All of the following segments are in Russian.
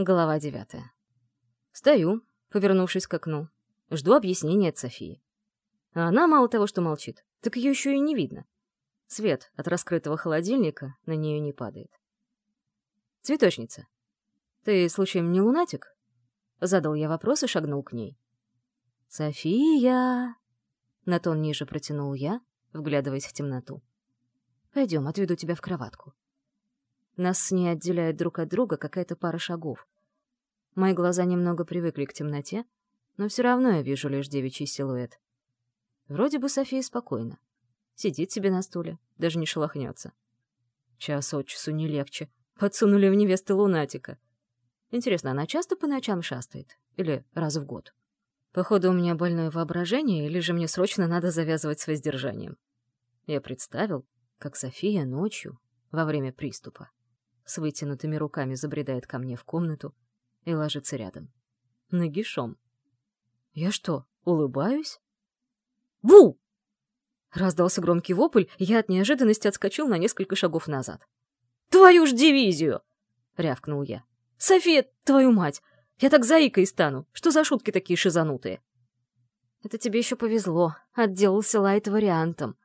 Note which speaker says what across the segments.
Speaker 1: Глава девятая. Стою, повернувшись к окну. Жду объяснения от Софии. А она мало того, что молчит, так ее еще и не видно. Свет от раскрытого холодильника на нее не падает. «Цветочница, ты, случаем, не лунатик?» Задал я вопрос и шагнул к ней. «София!» На тон ниже протянул я, вглядываясь в темноту. «Пойдем, отведу тебя в кроватку». Нас с ней отделяет друг от друга какая-то пара шагов. Мои глаза немного привыкли к темноте, но все равно я вижу лишь девичий силуэт. Вроде бы София спокойна. Сидит себе на стуле, даже не шелохнется. Час от часу не легче. Подсунули в невесты лунатика. Интересно, она часто по ночам шастает? Или раз в год? Походу, у меня больное воображение, или же мне срочно надо завязывать с воздержанием. Я представил, как София ночью, во время приступа, с вытянутыми руками забредает ко мне в комнату и ложится рядом. Нагишом. Я что, улыбаюсь? «Ву!» Раздался громкий вопль, и я от неожиданности отскочил на несколько шагов назад. «Твою ж дивизию!» — рявкнул я. «София, твою мать! Я так заикой стану! Что за шутки такие шизанутые?» «Это тебе еще повезло. Отделался лайт-вариантом.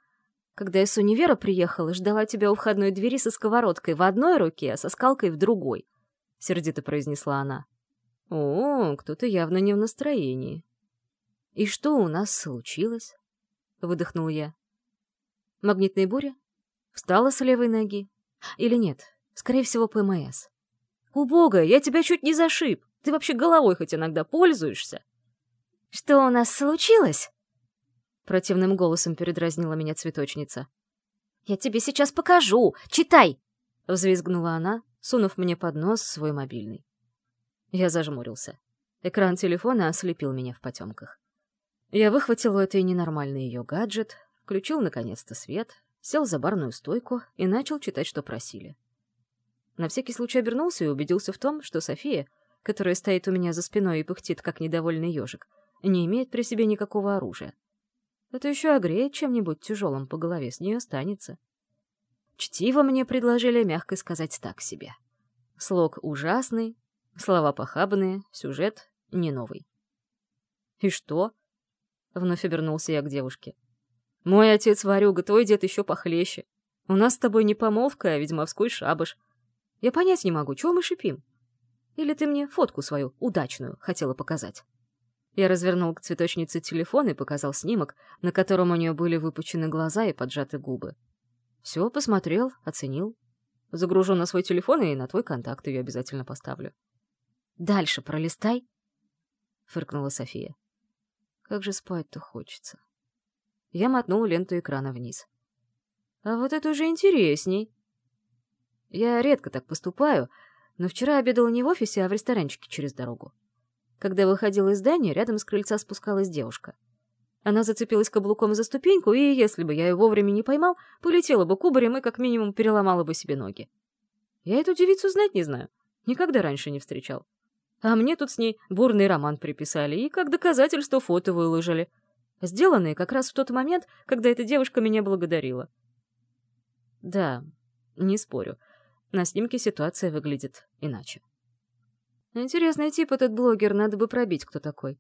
Speaker 1: Когда я с универа приехала, ждала тебя у входной двери со сковородкой в одной руке, а со скалкой в другой», — сердито произнесла она. «О, кто-то явно не в настроении». «И что у нас случилось?» — выдохнул я. «Магнитная буря? Встала с левой ноги? Или нет? Скорее всего, ПМС». «Убогая, я тебя чуть не зашиб. Ты вообще головой хоть иногда пользуешься?» «Что у нас случилось?» Противным голосом передразнила меня цветочница. «Я тебе сейчас покажу! Читай!» Взвизгнула она, сунув мне под нос свой мобильный. Я зажмурился. Экран телефона ослепил меня в потемках. Я выхватил у этой ненормальный ее гаджет, включил наконец-то свет, сел за барную стойку и начал читать, что просили. На всякий случай обернулся и убедился в том, что София, которая стоит у меня за спиной и пыхтит, как недовольный ежик, не имеет при себе никакого оружия. Это еще огреет чем-нибудь тяжелым по голове, с нее останется. Чтиво мне предложили, мягко сказать, так себе. Слог ужасный, слова похабные, сюжет не новый. «И что?» — вновь обернулся я к девушке. «Мой отец варюга, твой дед еще похлеще. У нас с тобой не помолвка, а ведьмовской шабаш. Я понять не могу, чего мы шипим? Или ты мне фотку свою, удачную, хотела показать?» Я развернул к цветочнице телефон и показал снимок, на котором у нее были выпучены глаза и поджаты губы. Все, посмотрел, оценил. Загружу на свой телефон и на твой контакт ее обязательно поставлю. «Дальше пролистай», — фыркнула София. «Как же спать-то хочется». Я мотнул ленту экрана вниз. «А вот это уже интересней». Я редко так поступаю, но вчера обедала не в офисе, а в ресторанчике через дорогу. Когда выходил из здания, рядом с крыльца спускалась девушка. Она зацепилась каблуком за ступеньку, и, если бы я ее вовремя не поймал, полетела бы кубарем и как минимум переломала бы себе ноги. Я эту девицу знать не знаю. Никогда раньше не встречал. А мне тут с ней бурный роман приписали и как доказательство фото выложили. Сделанные как раз в тот момент, когда эта девушка меня благодарила. Да, не спорю. На снимке ситуация выглядит иначе. Интересный тип этот блогер, надо бы пробить, кто такой.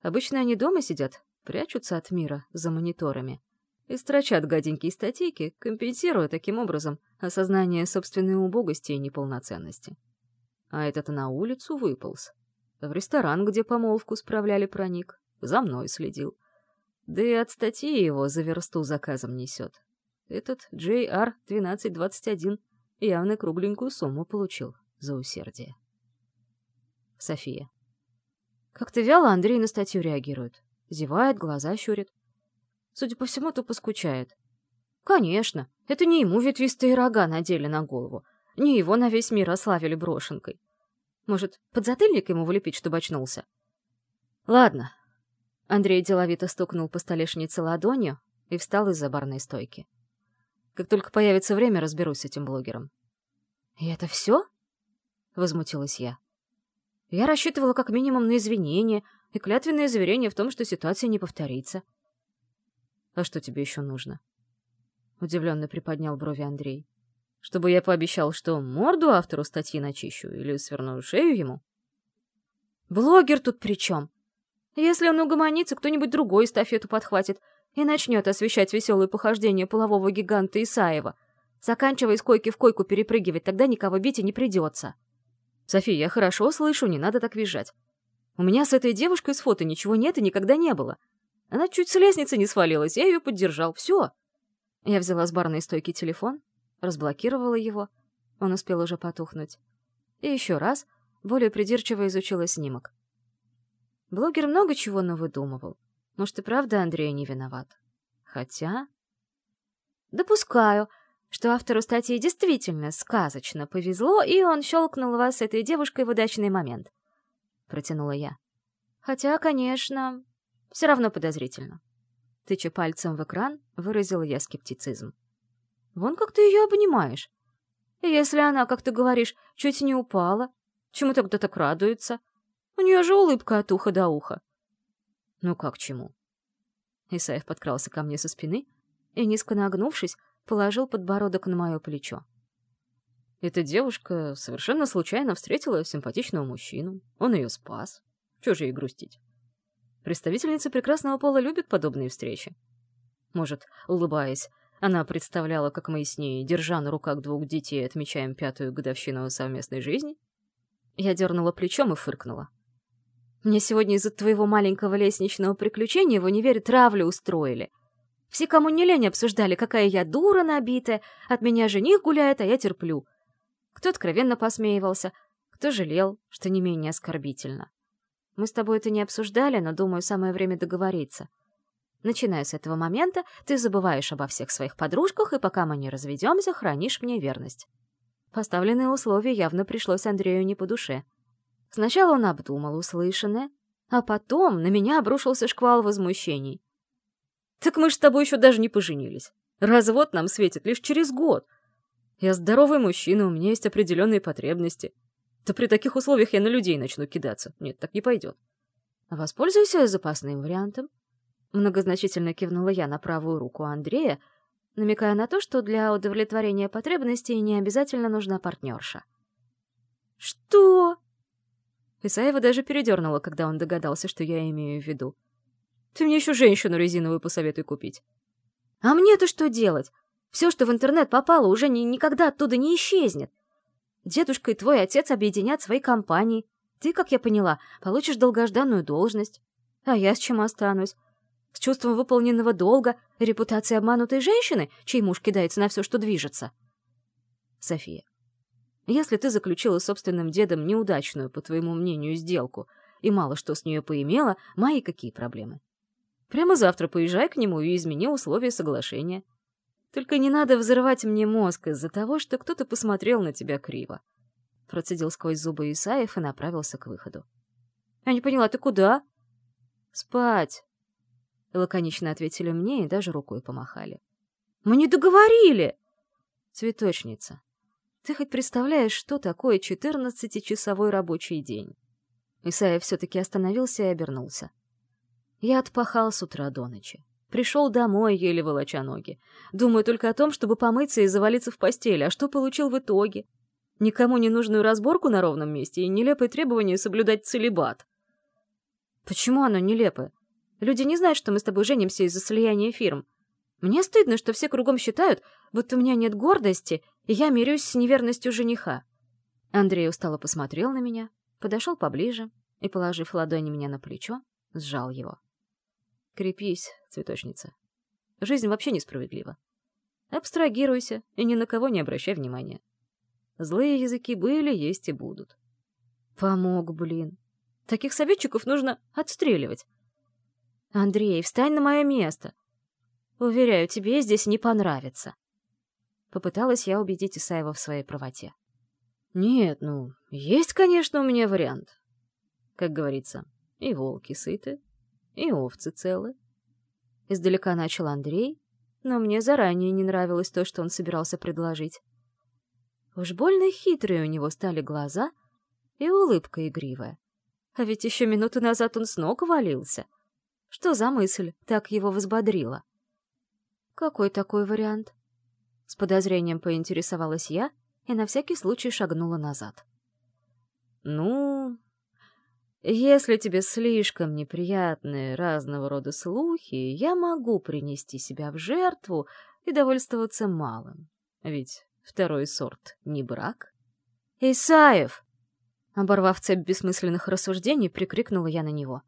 Speaker 1: Обычно они дома сидят, прячутся от мира за мониторами и строчат гаденькие статейки, компенсируя таким образом осознание собственной убогости и неполноценности. А этот на улицу выполз. В ресторан, где помолвку справляли, проник. За мной следил. Да и от статьи его за версту заказом несет. Этот JR-1221 явно кругленькую сумму получил за усердие. София. Как-то вяло Андрей на статью реагирует. Зевает, глаза щурит. Судя по всему, тупо скучает. Конечно, это не ему ветвистые рога надели на голову. Не его на весь мир ославили брошенкой. Может, подзатыльник ему влепить, чтобы очнулся? Ладно. Андрей деловито стукнул по столешнице ладонью и встал из-за барной стойки. Как только появится время, разберусь с этим блогером. «И это все?» — возмутилась я. Я рассчитывала как минимум на извинения и клятвенное заверение в том, что ситуация не повторится. «А что тебе еще нужно?» Удивленно приподнял брови Андрей. Чтобы я пообещал, что морду автору статьи начищу или сверну шею ему?
Speaker 2: Блогер тут при чем? Если он угомонится, кто-нибудь другой эстафету подхватит и начнет освещать веселые похождения полового гиганта Исаева. Заканчивая с койки в койку перепрыгивать, тогда никого бить и не придется.
Speaker 1: София, я хорошо слышу, не надо так визжать. У меня с этой девушкой с фото ничего нет и никогда не было. Она чуть с лестницы не свалилась, я ее поддержал. Все. Я взяла с барной стойки телефон, разблокировала его. Он успел уже потухнуть. И еще раз более придирчиво изучила снимок. Блогер много чего навыдумывал. Может, и правда Андрей не виноват. Хотя...
Speaker 2: Допускаю, что автору статьи действительно сказочно повезло, и он щелкнул вас с этой девушкой в удачный момент. Протянула я. Хотя, конечно, все равно подозрительно. Тыча пальцем в экран, выразила я скептицизм. Вон как ты ее обнимаешь. Если она, как ты говоришь, чуть не упала, чему тогда так радуется? У нее же улыбка от уха до уха.
Speaker 1: Ну как чему? Исаев подкрался ко мне со спины и, низко нагнувшись, положил подбородок на мое плечо. Эта девушка совершенно случайно встретила симпатичного мужчину. Он ее спас. Чего же ей грустить? Представительницы прекрасного пола любят подобные встречи. Может, улыбаясь, она представляла, как мы с ней, держа на руках двух детей, отмечаем пятую годовщину совместной жизни? Я дернула плечом и фыркнула. Мне сегодня из-за твоего маленького лестничного приключения в универе травлю устроили. Все, кому не лень, обсуждали, какая я дура набитая, от меня жених гуляет, а я терплю. Кто откровенно посмеивался, кто жалел, что не менее оскорбительно. Мы с тобой это не обсуждали, но, думаю, самое время договориться. Начиная с этого момента, ты забываешь обо всех своих подружках, и пока мы не разведемся, хранишь мне верность. Поставленные условия явно пришлось Андрею не по душе. Сначала он обдумал услышанное, а потом на меня обрушился шквал возмущений. «Так мы с тобой еще даже не поженились. Развод нам светит лишь через год. Я здоровый мужчина, у меня есть определенные потребности. Да при таких условиях я на людей начну кидаться. Нет, так не пойдет».
Speaker 2: «Воспользуйся запасным вариантом», — многозначительно кивнула я на правую руку Андрея, намекая на то, что для удовлетворения потребностей не обязательно нужна партнерша.
Speaker 1: «Что?» Исаева даже передернула, когда он догадался, что я имею в виду. «Ты мне еще женщину резиновую посоветуй купить».
Speaker 2: «А мне-то что делать? Все, что в интернет попало, уже ни никогда оттуда не исчезнет. Дедушка и твой отец объединят свои компании. Ты, как я поняла, получишь долгожданную должность. А я с чем останусь? С чувством выполненного долга, репутацией обманутой женщины, чей муж кидается на все, что движется?»
Speaker 1: София, если ты заключила с собственным дедом неудачную, по твоему мнению, сделку и мало что с нее поимела, мои какие проблемы? Прямо завтра поезжай к нему и измени условия соглашения. Только не надо взрывать мне мозг из-за того, что кто-то посмотрел на тебя криво. Процедил сквозь зубы Исаев и направился к выходу.
Speaker 2: — Я не поняла, ты куда?
Speaker 1: — Спать. Лаконично ответили мне и даже рукой помахали.
Speaker 2: — Мы не договорили!
Speaker 1: Цветочница. Ты хоть представляешь, что такое четырнадцатичасовой рабочий день? Исайя все-таки остановился и обернулся. Я отпахал с утра до ночи. Пришел домой, еле волоча ноги. Думаю только о том, чтобы помыться и завалиться в постель. А что получил в итоге? Никому не нужную разборку на ровном месте и нелепое требование соблюдать целебат.
Speaker 2: Почему оно нелепое? Люди не знают, что мы с тобой женимся из-за слияния фирм. Мне стыдно, что все кругом считают, будто у меня нет гордости, и я мирюсь с неверностью жениха.
Speaker 1: Андрей устало посмотрел на меня, подошел поближе и, положив ладони мне на плечо, сжал его. Крепись, цветочница. Жизнь вообще несправедлива. Абстрагируйся и ни на кого не обращай внимания. Злые языки были, есть и будут.
Speaker 2: Помог, блин. Таких советчиков нужно отстреливать. Андрей, встань на мое место. Уверяю, тебе здесь не понравится.
Speaker 1: Попыталась я убедить Исаева в своей правоте. Нет, ну, есть, конечно, у меня вариант. Как говорится, и волки сыты, и овцы целы. Издалека начал Андрей, но мне заранее не нравилось то, что он собирался предложить. Уж больно хитрые у него стали глаза и улыбка игривая. А ведь еще минуту назад он с ног валился. Что за мысль так его взбодрила?
Speaker 2: Какой такой вариант?
Speaker 1: С подозрением поинтересовалась я и на всякий случай шагнула назад. «Ну, если тебе слишком неприятны разного рода слухи, я могу принести себя в жертву и довольствоваться малым. Ведь второй сорт не брак».
Speaker 2: «Исаев!» Оборвав цепь бессмысленных рассуждений, прикрикнула я на него.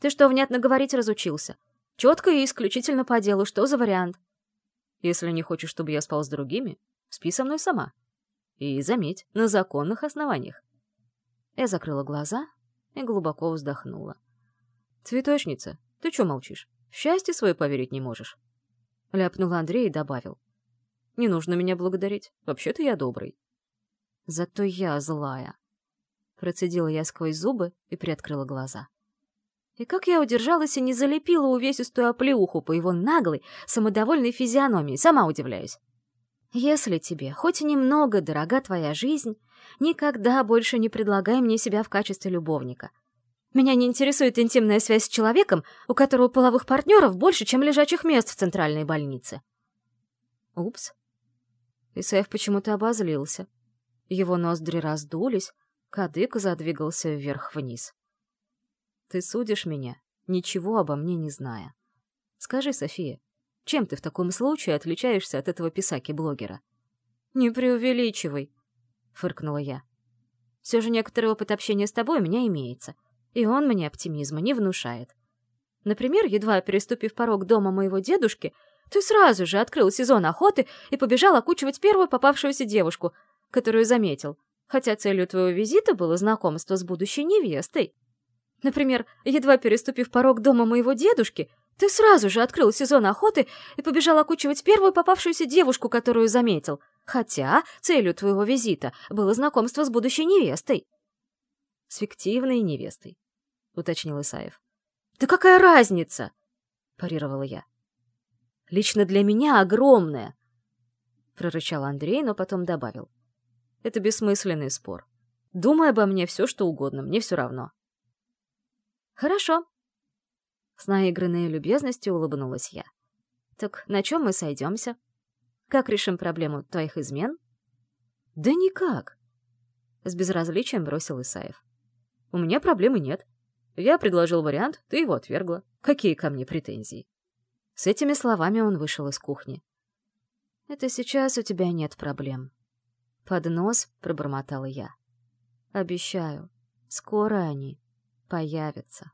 Speaker 2: «Ты что, внятно говорить разучился? Четко и исключительно по делу. Что за вариант?»
Speaker 1: «Если не хочешь, чтобы я спал с другими, спи со мной сама. И, заметь, на законных основаниях». Я закрыла глаза и глубоко вздохнула. «Цветочница, ты чё молчишь? В счастье свое поверить не можешь?» Ляпнул Андрей и добавил. «Не нужно меня благодарить. Вообще-то я добрый». «Зато я злая», Процедила я сквозь зубы и приоткрыла глаза. И как я удержалась и не залепила увесистую оплеуху по его наглой, самодовольной физиономии, сама удивляюсь. Если тебе хоть немного дорога твоя жизнь, никогда больше не предлагай мне себя в качестве любовника. Меня не интересует интимная связь с человеком, у которого половых партнеров больше, чем лежачих мест в центральной больнице. Упс. Исаев почему-то обозлился. Его ноздри раздулись, Кадык задвигался вверх-вниз. «Ты судишь меня, ничего обо мне не зная. Скажи, София, чем ты в таком случае отличаешься от этого писаки-блогера?» «Не преувеличивай», — фыркнула я. «Все же некоторый опыт общения с тобой у меня имеется, и он мне оптимизма не внушает. Например, едва переступив порог дома моего дедушки, ты сразу же открыл сезон охоты и побежал окучивать первую попавшуюся девушку, которую заметил — хотя целью твоего визита было знакомство с будущей невестой. Например, едва переступив порог дома моего дедушки, ты сразу же открыл сезон охоты и побежал окучивать первую попавшуюся девушку, которую заметил, хотя целью твоего визита было знакомство с будущей невестой. — С фиктивной невестой, — уточнил Исаев. — Да какая разница? — парировала я. — Лично для меня огромная, — прорычал Андрей, но потом добавил. Это бессмысленный спор. Думай обо мне все, что угодно, мне все равно. Хорошо. С наигранной любезностью улыбнулась я. Так на чем мы сойдемся? Как решим проблему твоих измен? Да никак. С безразличием бросил Исаев. У меня проблемы нет. Я предложил вариант, ты его отвергла. Какие ко мне претензии? С этими словами он вышел из кухни. Это сейчас у тебя нет проблем, под нос пробормотала я. Обещаю, скоро они появятся.